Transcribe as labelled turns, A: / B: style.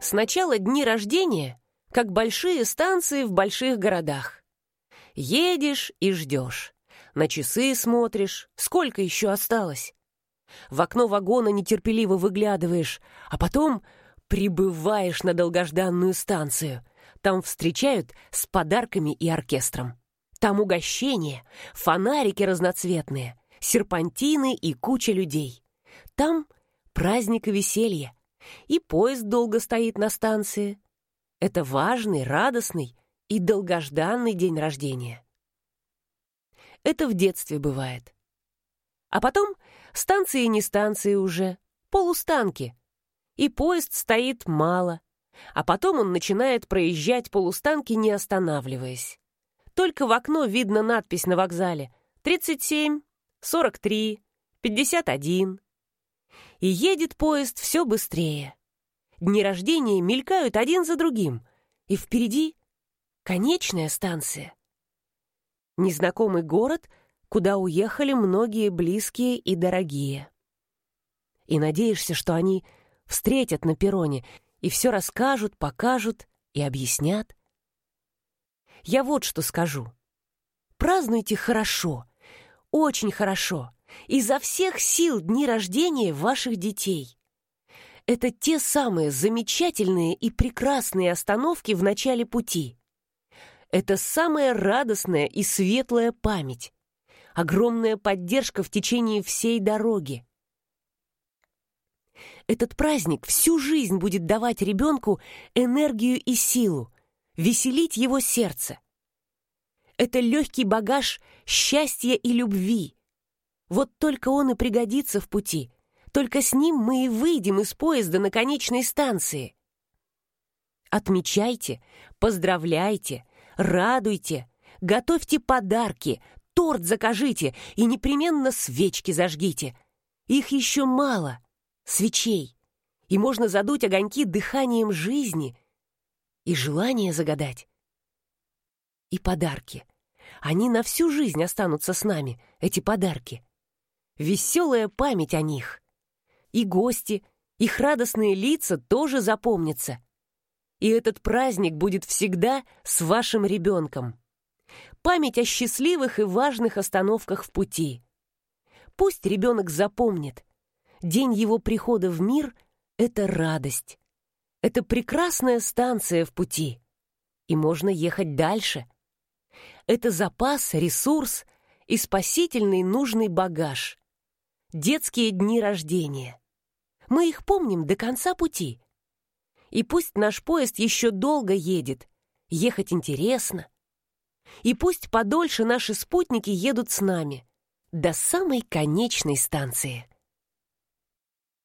A: Сначала дни рождения, как большие станции в больших городах. Едешь и ждешь. На часы смотришь, сколько еще осталось. В окно вагона нетерпеливо выглядываешь, а потом прибываешь на долгожданную станцию. Там встречают с подарками и оркестром. Там угощения, фонарики разноцветные, серпантины и куча людей. Там праздник и веселье. И поезд долго стоит на станции. Это важный, радостный и долгожданный день рождения. Это в детстве бывает. А потом станции не станции уже, полустанки. И поезд стоит мало. А потом он начинает проезжать полустанки, не останавливаясь. Только в окно видно надпись на вокзале «37», «43», «51». И едет поезд все быстрее. Дни рождения мелькают один за другим, и впереди конечная станция. Незнакомый город, куда уехали многие близкие и дорогие. И надеешься, что они встретят на перроне и все расскажут, покажут и объяснят. Я вот что скажу. Празднуйте хорошо, очень хорошо, изо всех сил дни рождения ваших детей. Это те самые замечательные и прекрасные остановки в начале пути. Это самая радостная и светлая память, огромная поддержка в течение всей дороги. Этот праздник всю жизнь будет давать ребенку энергию и силу, веселить его сердце. Это легкий багаж счастья и любви. Вот только он и пригодится в пути. Только с ним мы и выйдем из поезда на конечной станции. Отмечайте, поздравляйте, радуйте, готовьте подарки, торт закажите и непременно свечки зажгите. Их еще мало, свечей, и можно задуть огоньки дыханием жизни и желание загадать. И подарки. Они на всю жизнь останутся с нами, эти подарки. Веселая память о них. И гости, их радостные лица тоже запомнятся. И этот праздник будет всегда с вашим ребенком. Память о счастливых и важных остановках в пути. Пусть ребенок запомнит. День его прихода в мир — это радость. Это прекрасная станция в пути. И можно ехать дальше. Это запас, ресурс и спасительный нужный багаж. Детские дни рождения. Мы их помним до конца пути. И пусть наш поезд еще долго едет, ехать интересно. И пусть подольше наши спутники едут с нами до самой конечной станции.